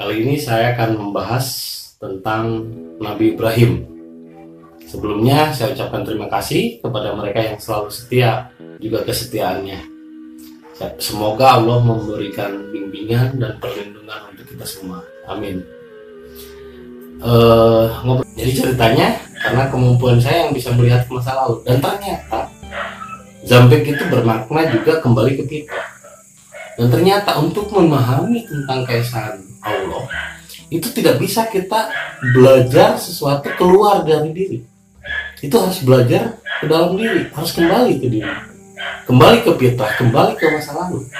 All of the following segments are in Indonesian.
Kali ini saya akan membahas tentang Nabi Ibrahim. Sebelumnya saya ucapkan terima kasih kepada mereka yang selalu setia juga kesetiaannya. Semoga Allah memberikan bimbingan dan perlindungan untuk kita semua. Amin. Uh, jadi ceritanya karena kemampuan saya yang bisa melihat masa lalu dan ternyata Zambek itu bermakna juga kembali ke kita dan ternyata untuk memahami tentang keesaan Allah itu tidak bisa kita belajar sesuatu keluar dari diri. Itu harus belajar ke dalam diri, harus kembali ke diri. Kembali ke fitrah, kembali ke masa lalu.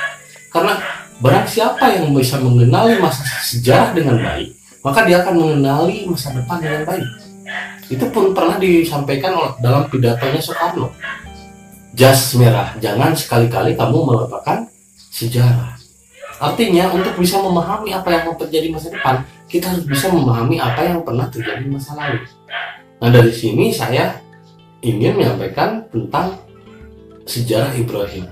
Karena barang siapa yang bisa mengenali masa sejarah dengan baik, maka dia akan mengenali masa depan dengan baik. Itu pun pernah disampaikan dalam pidatonya Soekarno. Jas merah, jangan sekali-kali kamu melupakan sejarah. Artinya untuk bisa memahami apa yang akan terjadi masa depan, kita harus bisa memahami apa yang pernah terjadi masa lalu. Nah dari sini saya ingin menyampaikan tentang sejarah Ibrahim.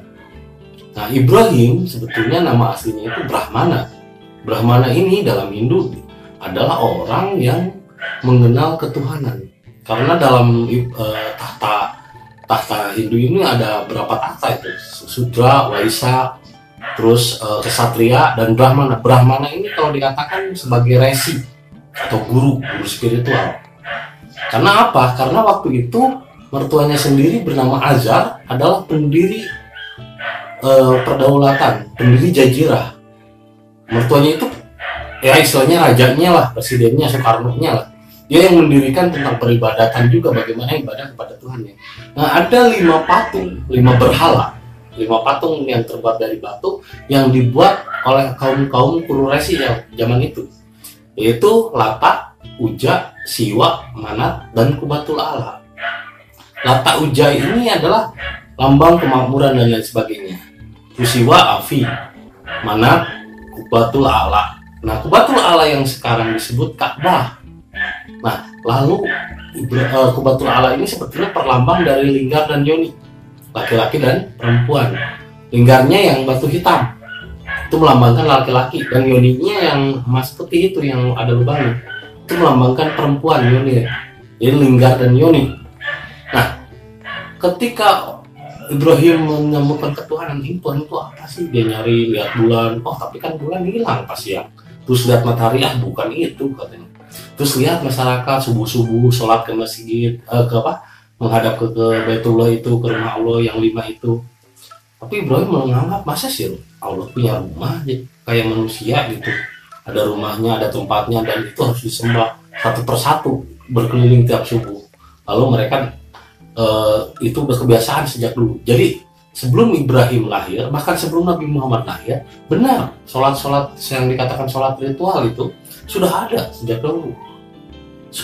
Nah Ibrahim sebetulnya nama aslinya itu Brahmana. Brahmana ini dalam Hindu adalah orang yang mengenal ketuhanan. Karena dalam uh, tahta tahta Hindu ini ada berapa tahta itu? Sudra, Waisa, terus uh, kesatria dan brahmana. Brahmana ini kalau dikatakan sebagai resi atau guru guru spiritual. Karena apa? Karena waktu itu mertuanya sendiri bernama Azar adalah pendiri uh, perdaulatan pendiri Jajirah. Mertuanya itu ya istilahnya rajanya lah presidennya Soekarno lah. Dia yang mendirikan tentang peribadatan juga bagaimana ibadah kepada Tuhan ya. Nah ada lima patung, lima berhala lima patung yang terbuat dari batu yang dibuat oleh kaum kaum Kururesi yang zaman itu yaitu Lata, Uja, Siwa, Manat, dan Kubatul Ala. Lata Uja ini adalah lambang kemakmuran dan lain sebagainya. Siwa, Afi, Manat, Kubatul Ala. Nah, Kubatul Ala yang sekarang disebut Ka'bah. Nah, lalu eh, Kubatul Ala ini sebetulnya perlambang dari Linggar dan Yoni laki-laki dan perempuan. Linggarnya yang batu hitam. Itu melambangkan laki-laki. Dan yoninya yang emas putih itu yang ada lubangnya. Itu melambangkan perempuan yoni. Jadi linggar dan yoni. Nah ketika Ibrahim menemukan ketuhanan Tuhan itu apa sih? Dia nyari lihat bulan. Oh tapi kan bulan hilang pas ya terus lihat matahari ah bukan itu katanya. Terus lihat masyarakat subuh subuh sholat ke masjid eh, ke apa menghadap ke, ke Baitullah itu ke rumah Allah yang lima itu. Tapi Ibrahim menganggap masa sih Allah punya rumah kayak manusia gitu. Ada rumahnya ada tempatnya dan itu harus disembah satu persatu berkeliling tiap subuh. Lalu mereka uh, itu berkebiasaan sejak dulu. Jadi sebelum Ibrahim lahir bahkan sebelum Nabi Muhammad lahir benar sholat-sholat yang dikatakan sholat ritual itu sudah ada sejak dulu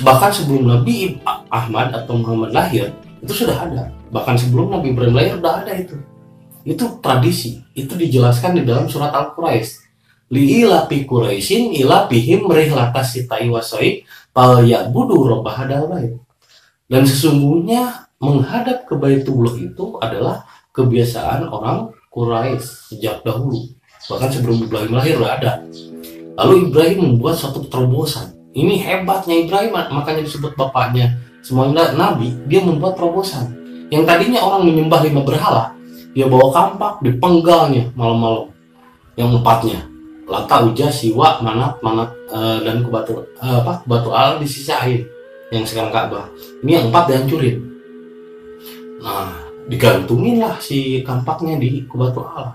bahkan sebelum Nabi Ahmad atau Muhammad lahir itu sudah ada. Bahkan sebelum Nabi Ibrahim lahir sudah ada itu. Itu tradisi. Itu dijelaskan di dalam surat Al Quraisy liila pi Quraisyin ila bihim rihlata sitai wasoi pal budu robbah bait. Dan sesungguhnya menghadap ke Baitullah itu adalah kebiasaan orang Quraisy sejak dahulu. Bahkan sebelum Ibrahim lahir sudah ada. Lalu Ibrahim membuat suatu terobosan ini hebatnya Ibrahim makanya disebut bapaknya. Semua nabi dia membuat terobosan. Yang tadinya orang menyembah lima berhala dia bawa kampak dipenggalnya malam-malam. Yang empatnya lata uja siwa manat manat uh, dan kubatu uh, apa batu al disisain yang sekarang Ka'bah. Ini yang empat dihancurin. Nah digantungin lah si kampaknya di kubatu al.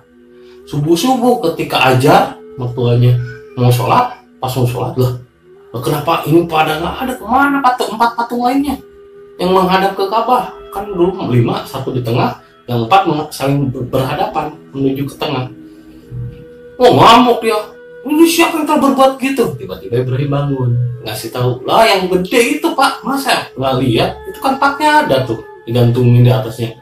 Subuh subuh ketika ajar mertuanya mau sholat pas mau sholat lah kenapa ini pada nggak ada? Ke mana patung empat patung lainnya? Yang menghadap ke Ka'bah. Kan dulu lima satu di tengah yang empat saling berhadapan menuju ke tengah. Oh ngamuk ya. Ini siapa yang telah berbuat gitu? Tiba-tiba Ibrahim bangun ngasih tahu lah yang gede itu pak. Masa? Nggak lihat itu kan paknya ada tuh digantungin di atasnya.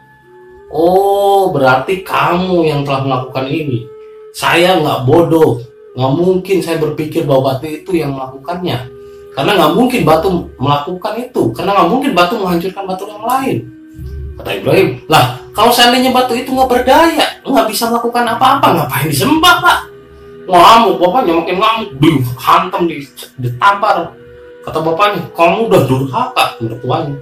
Oh berarti kamu yang telah melakukan ini. Saya nggak bodoh nggak mungkin saya berpikir bahwa batu itu yang melakukannya. Karena nggak mungkin batu melakukan itu. Karena nggak mungkin batu menghancurkan batu yang lain. Kata Ibrahim lah kalau seandainya batu itu nggak berdaya nggak bisa melakukan apa-apa ngapain disembah pak? Ngamuk bapaknya makin ngamuk. Dihantam ditampar. Kata bapaknya kamu udah durhaka mertuanya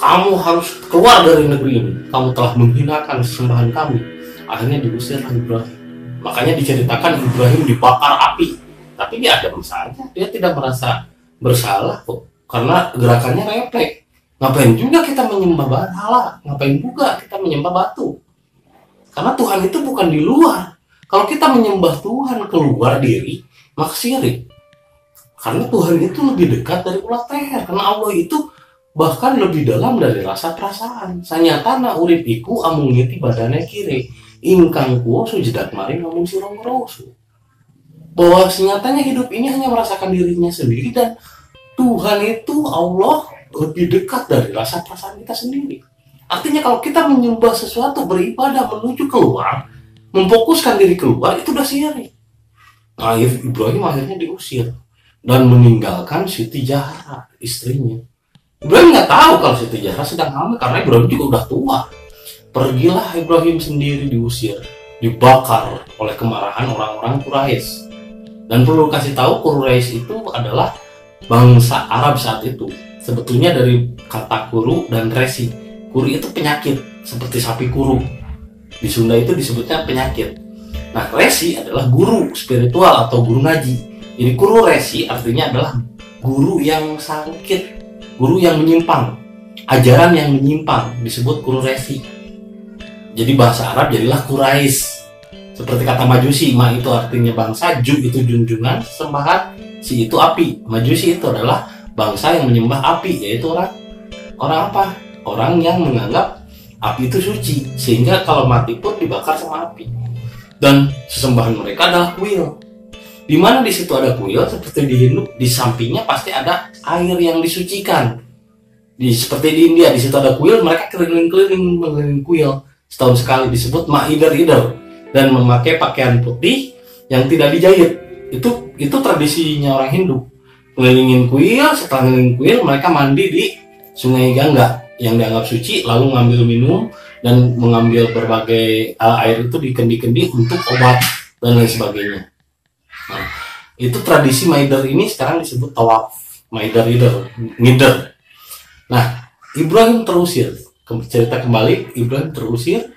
kamu harus keluar dari negeri ini. Kamu telah menghinakan sembahan kami. Akhirnya diusir Ibrahim makanya diceritakan Ibrahim dibakar api. Tapi dia ada saja dia tidak merasa bersalah kok. Karena gerakannya refleks ngapain juga kita menyembah berhala ngapain juga kita menyembah batu? Karena Tuhan itu bukan di luar. Kalau kita menyembah Tuhan keluar diri maka syirik karena Tuhan itu lebih dekat dari ulat leher. Karena Allah itu bahkan lebih dalam dari rasa perasaan. Sanyatana urip iku amung ngiti badannya kiri ingkang kuo sujedak mari ngomong sirong rosu bahwa senyatanya hidup ini hanya merasakan dirinya sendiri dan Tuhan itu Allah lebih dekat dari rasa perasaan kita sendiri. Artinya kalau kita menyembah sesuatu beribadah menuju keluar, memfokuskan diri keluar itu udah syirik. Nah, Ibrahim akhirnya diusir dan meninggalkan Siti Jahra istrinya. Ibrahim nggak tahu kalau Siti Jahra sedang hamil karena Ibrahim juga udah tua. Pergilah Ibrahim sendiri diusir, dibakar oleh kemarahan orang-orang Quraisy. Dan perlu kasih tahu Quraisy itu adalah bangsa Arab saat itu. Sebetulnya dari kata kuru dan resi. Kuru itu penyakit seperti sapi kuru. Di Sunda itu disebutnya penyakit. Nah, resi adalah guru spiritual atau guru ngaji. Jadi kuru resi artinya adalah guru yang sakit, guru yang menyimpang, ajaran yang menyimpang disebut guru resi. Jadi bahasa Arab jadilah Quraisy seperti kata majusi, ma itu artinya bangsa, ju itu junjungan, sembahan, si itu api. Majusi itu adalah bangsa yang menyembah api, yaitu orang orang apa? Orang yang menganggap api itu suci, sehingga kalau mati pun dibakar sama api. Dan sesembahan mereka adalah kuil. Di mana di situ ada kuil, seperti di Hindu, di sampingnya pasti ada air yang disucikan. Di seperti di India, di situ ada kuil, mereka keliling-keliling mengelilingi kuil setahun sekali disebut mahider-hider dan memakai pakaian putih yang tidak dijahit. Itu itu tradisinya orang Hindu. Ngelilingin kuil, setelah ngelilingin kuil mereka mandi di Sungai Gangga yang dianggap suci, lalu ngambil minum dan mengambil berbagai uh, air itu di kendi-kendi untuk obat dan lain sebagainya. Nah, itu tradisi Maider ini sekarang disebut tawaf Maider Ider, Ngider. Nah, Ibrahim terusir. Cerita kembali, Ibrahim terusir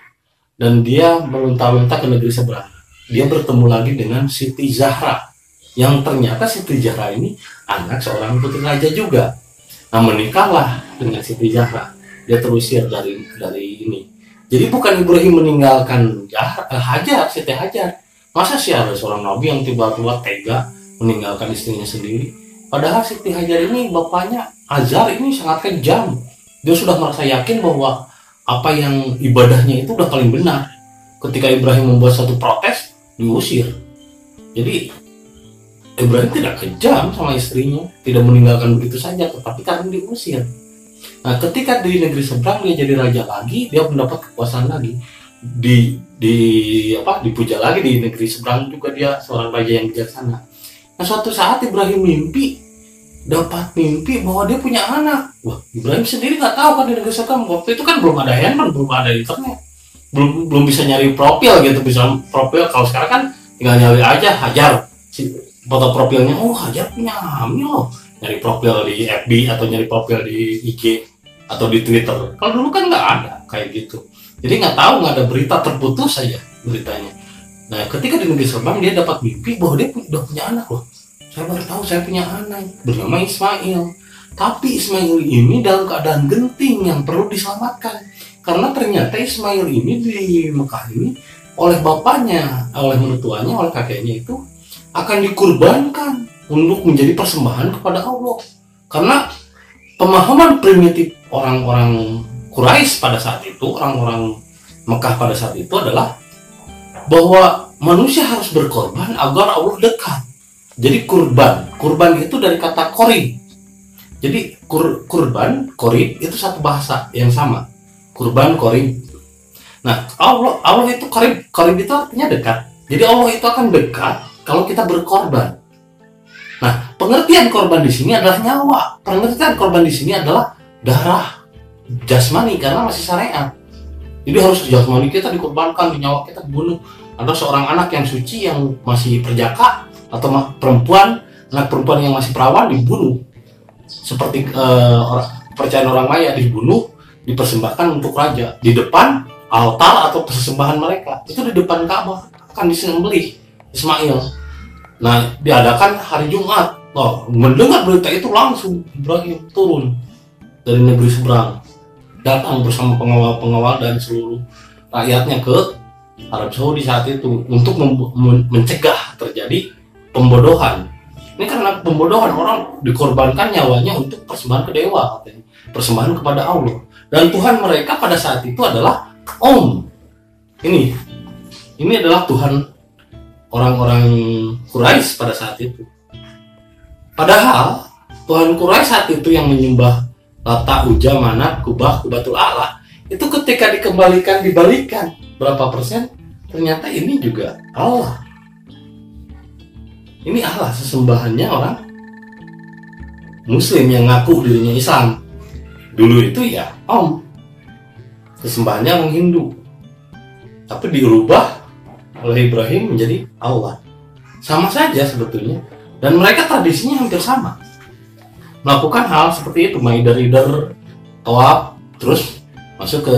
dan dia meronta-ronta ke negeri seberang. Dia bertemu lagi dengan Siti Zahra yang ternyata Siti Zahra ini anak seorang putri raja juga. Nah menikahlah dengan Siti Zahra. Dia terusir dari dari ini. Jadi bukan Ibrahim meninggalkan eh, Hajar, Siti Hajar. Masa sih ada seorang nabi yang tiba-tiba tega meninggalkan istrinya sendiri? Padahal Siti Hajar ini bapaknya Azhar ini sangat kejam. Dia sudah merasa yakin bahwa apa yang ibadahnya itu udah paling benar. Ketika Ibrahim membuat satu protes diusir. Jadi Ibrahim tidak kejam sama istrinya tidak meninggalkan begitu saja tetapi karena diusir. Nah ketika di negeri seberang dia jadi raja lagi dia mendapat kekuasaan lagi. Di di apa dipuja lagi di negeri seberang juga dia seorang raja yang bijaksana. Nah suatu saat Ibrahim mimpi dapat mimpi bahwa dia punya anak. Wah, Ibrahim sendiri nggak tahu kan di negeri Sekam. Waktu itu kan belum ada handphone, belum ada internet, belum belum bisa nyari profil gitu, bisa profil. Kalau sekarang kan tinggal nyari aja hajar si foto profilnya. Oh, hajar punya hamil loh. Nyari profil di FB atau nyari profil di IG atau di Twitter. Kalau dulu kan nggak ada kayak gitu. Jadi nggak tahu nggak ada berita terputus saja beritanya. Nah, ketika di negeri Serban dia dapat mimpi bahwa dia udah punya anak loh saya baru tahu saya punya anak bernama Ismail tapi Ismail ini dalam keadaan genting yang perlu diselamatkan karena ternyata Ismail ini di Mekah ini oleh bapaknya, oleh mertuanya, oleh kakeknya itu akan dikurbankan untuk menjadi persembahan kepada Allah. Karena pemahaman primitif orang-orang Quraisy pada saat itu, orang-orang Mekah pada saat itu adalah bahwa manusia harus berkorban agar Allah dekat. Jadi kurban, kurban itu dari kata kori. Jadi kur, kurban, kori itu satu bahasa yang sama. Kurban, kori. Nah, Allah Allah itu kori, kori itu artinya dekat. Jadi Allah itu akan dekat kalau kita berkorban. Nah, pengertian korban di sini adalah nyawa. Pengertian korban di sini adalah darah jasmani karena masih syariat. Jadi harus jasmani kita dikorbankan, di nyawa kita dibunuh. atau seorang anak yang suci yang masih perjaka atau perempuan anak perempuan yang masih perawan dibunuh. Seperti uh, orang, percayaan orang Maya dibunuh dipersembahkan untuk raja. Di depan altar atau persembahan mereka. Itu di depan Ka'bah. Akan disembelih Ismail. Nah diadakan hari Jumat. Oh, mendengar berita itu langsung Ibrahim turun dari negeri seberang. Datang bersama pengawal-pengawal dan seluruh rakyatnya ke Arab Saudi saat itu untuk mencegah terjadi pembodohan. Ini karena pembodohan orang dikorbankan nyawanya untuk persembahan ke dewa persembahan kepada Allah. Dan Tuhan mereka pada saat itu adalah Om. Ini, ini adalah Tuhan orang-orang Quraisy pada saat itu. Padahal Tuhan Quraisy saat itu yang menyembah Lata, Uja, Manat, Kubah, Kubatul Allah itu ketika dikembalikan dibalikan berapa persen? Ternyata ini juga Allah ini Allah sesembahannya orang Muslim yang ngaku dirinya Islam. Dulu itu ya Om. Kesembahannya orang Hindu. Tapi diubah oleh Ibrahim menjadi Allah. Sama saja sebetulnya. Dan mereka tradisinya hampir sama. Melakukan hal seperti itu. Mulai dari der toab terus masuk ke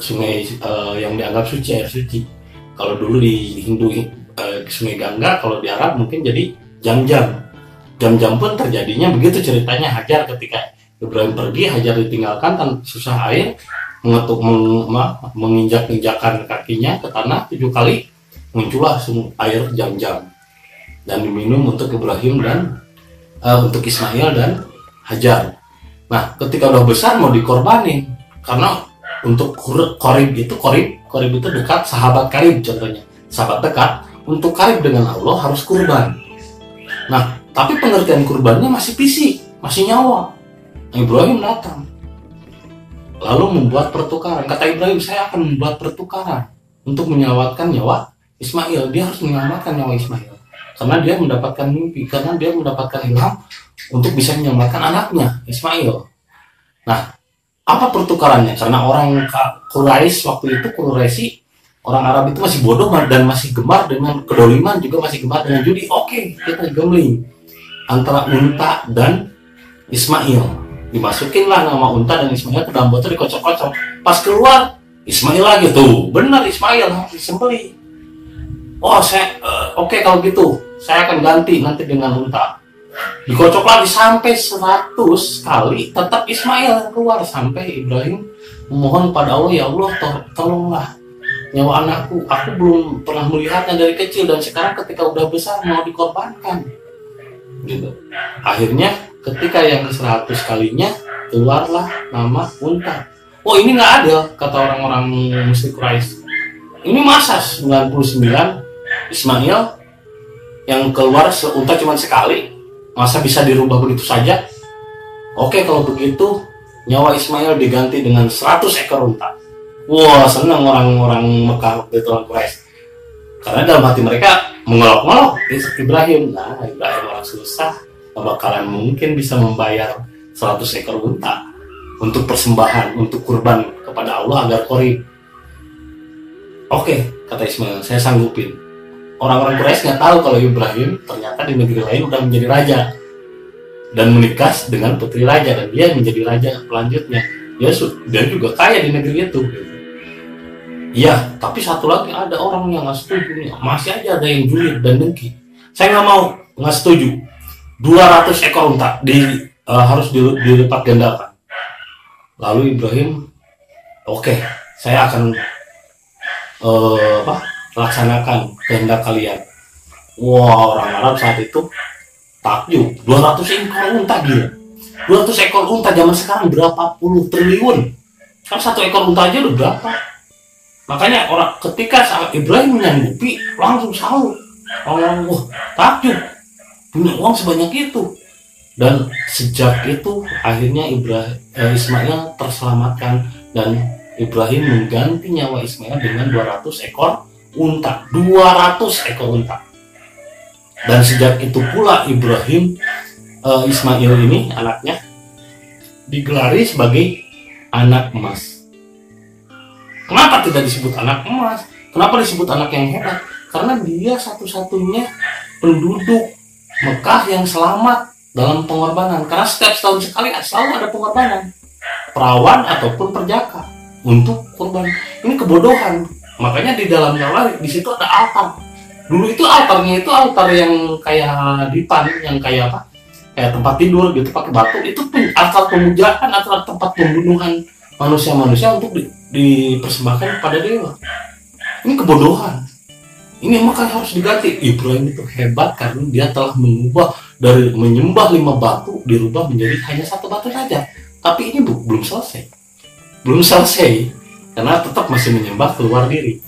sungai uh, yang dianggap suci air suci. Kalau dulu di Hindu uh, sungai Gangga kalau di Arab mungkin jadi jam-jam. Jam-jam pun terjadinya begitu ceritanya. Hajar ketika Ibrahim pergi Hajar ditinggalkan dan susah air mengetuk meng, menginjak-injakan kakinya ke tanah tujuh kali muncullah air jam-jam. Dan diminum untuk Ibrahim dan uh, untuk Ismail dan Hajar. Nah, ketika udah besar mau dikorbanin karena untuk korib itu korib korib itu dekat sahabat karib contohnya. Sahabat dekat untuk karib dengan Allah harus kurban. Nah, tapi pengertian kurbannya masih fisik, masih nyawa. Ibrahim datang lalu membuat pertukaran. Kata Ibrahim, saya akan membuat pertukaran untuk menyelamatkan nyawa Ismail. Dia harus menyelamatkan nyawa Ismail karena dia mendapatkan mimpi, karena dia mendapatkan ilham untuk bisa menyelamatkan anaknya Ismail. Nah, apa pertukarannya? Karena orang Quraisy waktu itu Quraisy orang Arab itu masih bodoh dan masih gemar dengan kedoliman juga masih gemar dengan judi. Oke, kita gambling antara unta dan Ismail. Dimasukin lah nama unta dan Ismail ke dalam botol dikocok-kocok. Pas keluar Ismail lagi. Tuh benar Ismail disembeli oh saya uh, oke okay, kalau gitu saya akan ganti nanti dengan unta. Dikocok lagi sampai 100 kali tetap Ismail keluar. Sampai Ibrahim memohon pada Allah ya Allah to tolonglah nyawa anakku. Aku belum pernah melihatnya dari kecil dan sekarang ketika udah besar mau dikorbankan. Gitu. Akhirnya ketika yang ke 100 kalinya keluarlah nama unta. Oh ini nggak adil kata orang-orang musyrik Quraisy. Ini masa 99 Ismail yang keluar unta cuma sekali. Masa bisa dirubah begitu saja? Oke kalau begitu nyawa Ismail diganti dengan 100 ekor unta wah senang orang-orang Mekah itu orang Quraisy karena dalam hati mereka mengolok-ngolok Ibrahim nah Ibrahim orang susah bakalan mungkin bisa membayar 100 ekor unta untuk persembahan, untuk kurban kepada Allah agar korib. Oke, kata Ismail, saya sanggupin. Orang-orang Quraisy nggak tahu kalau Ibrahim ternyata di negeri lain udah menjadi raja dan menikah dengan putri raja dan dia menjadi raja selanjutnya. Dia, dia juga kaya di negeri itu. Iya, tapi satu lagi ada orang yang nggak setuju. Masih aja ada yang julid dan dengki. Saya nggak mau, nggak setuju 200 ekor unta di uh, harus dilipat gandakan. Lalu Ibrahim, oke, okay, saya akan uh, apa, laksanakan kehendak kalian. Wah, orang Arab saat itu takjub, 200 ekor unta gila. 200 ekor unta zaman sekarang berapa puluh triliun. Kan satu ekor unta aja udah berapa? Makanya orang ketika saat Ibrahim menyanggupi langsung sahur. Orang wah takjub. Punya uang sebanyak itu. Dan sejak itu akhirnya Ibrahim eh, Ismail terselamatkan dan Ibrahim mengganti nyawa Ismail dengan 200 ekor unta. 200 ekor unta. Dan sejak itu pula Ibrahim eh, Ismail ini anaknya digelari sebagai anak emas kenapa tidak disebut anak emas Kenapa disebut anak yang hebat? Karena dia satu-satunya penduduk Mekah yang selamat dalam pengorbanan. Karena setiap tahun sekali selalu ada pengorbanan. Perawan ataupun perjaka untuk korban. Ini kebodohan. Makanya di dalam Jawa di situ ada altar. Dulu itu altarnya itu altar yang kayak dipan, yang kayak apa? Kayak tempat tidur gitu pakai batu. Itu pun altar pemujaan atau tempat pembunuhan manusia-manusia untuk di, dipersembahkan pada dewa ini kebodohan. Ini makanya harus diganti. Ibrahim itu hebat karena dia telah mengubah dari menyembah lima batu dirubah menjadi hanya satu batu saja. Tapi ini belum selesai. Belum selesai karena tetap masih menyembah keluar diri.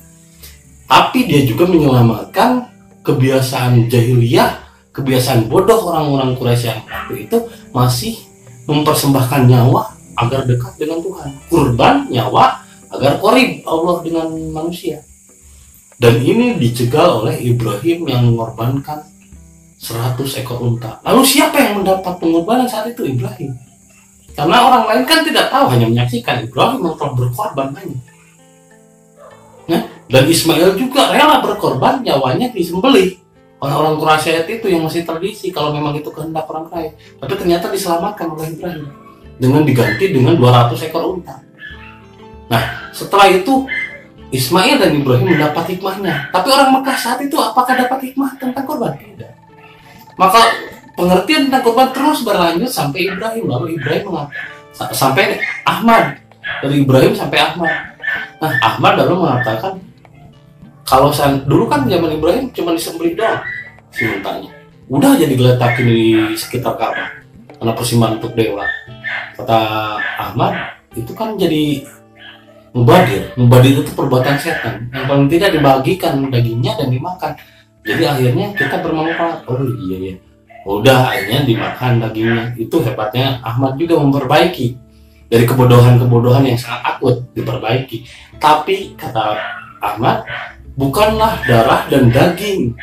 Tapi dia juga menyelamatkan kebiasaan jahiliyah kebiasaan bodoh orang-orang Quraisy yang waktu itu masih mempersembahkan nyawa agar dekat dengan Tuhan kurban nyawa agar korib Allah dengan manusia dan ini dicegal oleh Ibrahim yang mengorbankan 100 ekor unta. Lalu siapa yang mendapat pengorbanan saat itu? Ibrahim. Karena orang lain kan tidak tahu, hanya menyaksikan Ibrahim yang berkorban banyak. Nah, dan Ismail juga rela berkorban, nyawanya disembelih oleh orang Quraisy itu yang masih tradisi kalau memang itu kehendak orang kaya. Tapi ternyata diselamatkan oleh Ibrahim dengan diganti dengan 200 ekor unta. Nah, setelah itu Ismail dan Ibrahim mendapat hikmahnya. Tapi orang Mekah saat itu apakah dapat hikmah tentang korban? Tidak. Maka pengertian tentang korban terus berlanjut sampai Ibrahim. Lalu Ibrahim mengatakan, sampai Ahmad. Dari Ibrahim sampai Ahmad. Nah, Ahmad lalu mengatakan, kalau saya, dulu kan zaman Ibrahim cuma disembelih doang si. Udah jadi diletakin di sekitar Ka'bah. Karena persimpangan untuk dewa. Kata Ahmad, itu kan jadi mubadir. Mubadir itu perbuatan setan. Yang paling tidak dibagikan dagingnya dan dimakan. Jadi akhirnya kita bermanfaat. Oh iya ya udah akhirnya dimakan dagingnya. Itu hebatnya Ahmad juga memperbaiki. Dari kebodohan-kebodohan yang sangat akut diperbaiki. Tapi kata Ahmad bukanlah darah dan daging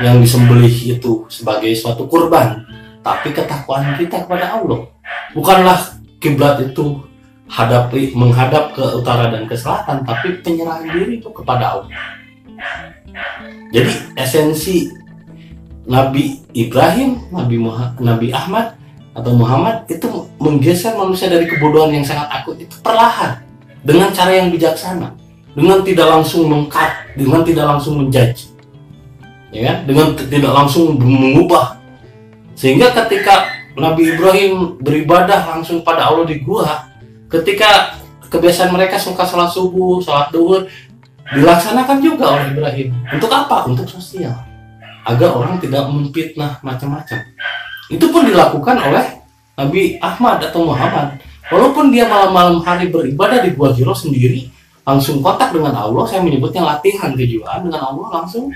yang disembelih itu sebagai suatu kurban tapi ketakwaan kita kepada Allah. Bukanlah kiblat itu hadapi menghadap ke utara dan ke selatan tapi penyerahan diri itu kepada Allah. Jadi esensi Nabi Ibrahim Nabi Muhammad, Nabi Ahmad atau Muhammad itu menggeser manusia dari kebodohan yang sangat akut. Itu perlahan dengan cara yang bijaksana dengan tidak langsung mengkat dengan tidak langsung menjudge ya kan? dengan tidak langsung mengubah sehingga ketika Nabi Ibrahim beribadah langsung pada Allah di gua ketika kebiasaan mereka suka sholat subuh, sholat duhur dilaksanakan juga oleh Ibrahim. Untuk apa? Untuk sosial. Agar orang tidak memfitnah macam-macam. Itu pun dilakukan oleh Nabi Ahmad atau Muhammad. Walaupun dia malam-malam hari beribadah di Gua Hiro sendiri, langsung kontak dengan Allah, saya menyebutnya latihan kejiwaan dengan Allah langsung.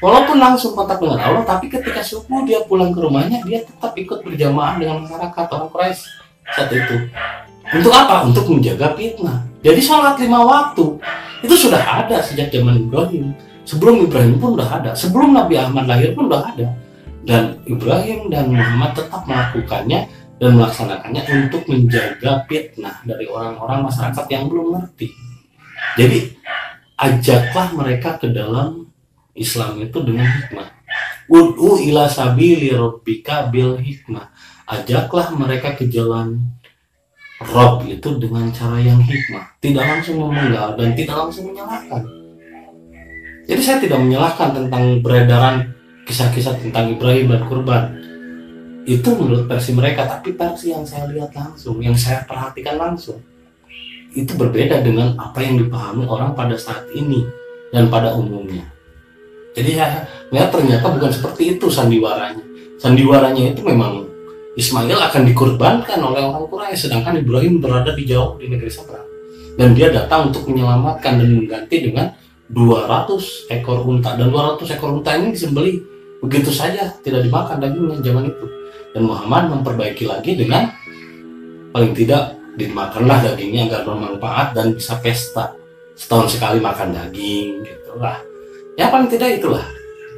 Walaupun langsung kontak dengan Allah, tapi ketika subuh dia pulang ke rumahnya, dia tetap ikut berjamaah dengan masyarakat orang Quraisy saat itu. Untuk apa? Untuk menjaga fitnah. Jadi sholat lima waktu itu sudah ada sejak zaman Ibrahim. Sebelum Ibrahim pun sudah ada. Sebelum Nabi Ahmad lahir pun sudah ada. Dan Ibrahim dan Muhammad tetap melakukannya dan melaksanakannya untuk menjaga fitnah dari orang-orang masyarakat yang belum ngerti. Jadi ajaklah mereka ke dalam Islam itu dengan hikmah. Ud'u ila sabili rabbika bil hikmah. Ajaklah mereka ke jalan Rob itu dengan cara yang hikmah, tidak langsung memenggal dan tidak langsung menyalahkan. Jadi saya tidak menyalahkan tentang beredaran kisah-kisah tentang Ibrahim dan kurban. Itu menurut versi mereka, tapi versi yang saya lihat langsung, yang saya perhatikan langsung, itu berbeda dengan apa yang dipahami orang pada saat ini dan pada umumnya. Jadi saya melihat ternyata bukan seperti itu sandiwaranya. Sandiwaranya itu memang Ismail akan dikorbankan oleh orang Quraisy sedangkan Ibrahim berada di jauh di negeri Sabra dan dia datang untuk menyelamatkan dan mengganti dengan 200 ekor unta dan 200 ekor unta ini disembeli begitu saja tidak dimakan dagingnya zaman itu dan Muhammad memperbaiki lagi dengan paling tidak dimakanlah dagingnya agar bermanfaat dan bisa pesta. Setahun sekali makan daging gitu lah. Ya paling tidak itulah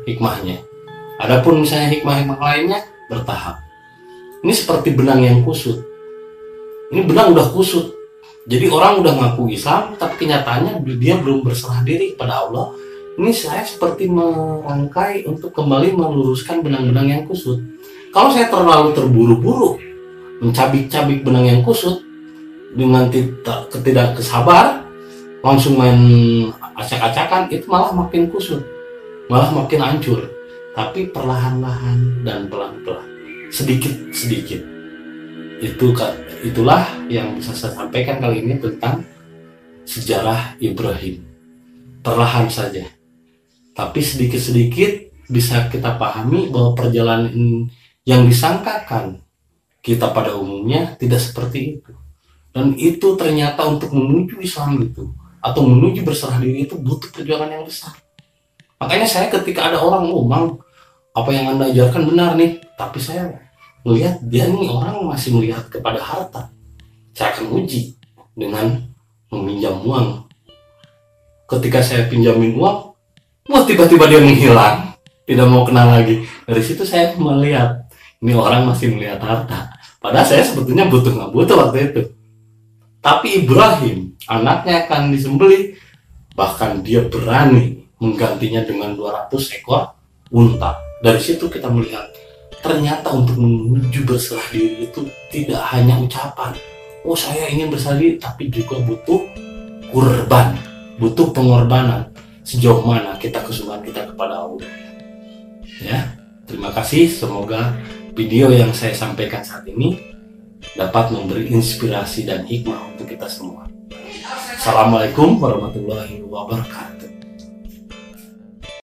hikmahnya. Adapun misalnya hikmah-hikmah lainnya bertahap. Ini seperti benang yang kusut. Ini benang udah kusut. jadi orang udah ngaku Islam tapi kenyataannya dia belum berserah diri kepada Allah. Ini saya seperti merangkai untuk kembali meluruskan benang-benang yang kusut. Kalau saya terlalu terburu-buru mencabik-cabik benang yang kusut dengan tidak ketidak kesabar langsung main acak-acakan itu malah makin kusut malah makin hancur. Tapi perlahan-lahan dan pelan-pelan sedikit-sedikit itu itulah yang bisa saya sampaikan kali ini tentang sejarah Ibrahim. Perlahan saja. Tapi sedikit-sedikit bisa kita pahami bahwa perjalanan yang disangkakan kita pada umumnya tidak seperti itu dan itu ternyata untuk menuju Islam itu atau menuju berserah diri itu butuh perjuangan yang besar. Makanya saya ketika ada orang ngomong apa yang anda ajarkan benar nih? Tapi saya melihat dia nih orang masih melihat kepada harta. Saya akan uji dengan meminjam uang. Ketika saya pinjamin uang wah tiba-tiba dia menghilang. Tidak mau kenal lagi. Dari situ saya melihat ini orang masih melihat harta. Padahal saya sebetulnya butuh nggak butuh waktu itu tapi Ibrahim anaknya akan disembeli bahkan dia berani menggantinya dengan 200 ekor unta. Dari situ kita melihat ternyata untuk menuju berserah diri itu tidak hanya ucapan oh saya ingin berserah diri tapi juga butuh kurban butuh pengorbanan. Sejauh mana kita kesungguhan kita kepada Allah. Ya terima kasih. Semoga video yang saya sampaikan saat ini dapat memberi inspirasi dan hikmah untuk kita semua. Assalamualaikum warahmatullahi wabarakatuh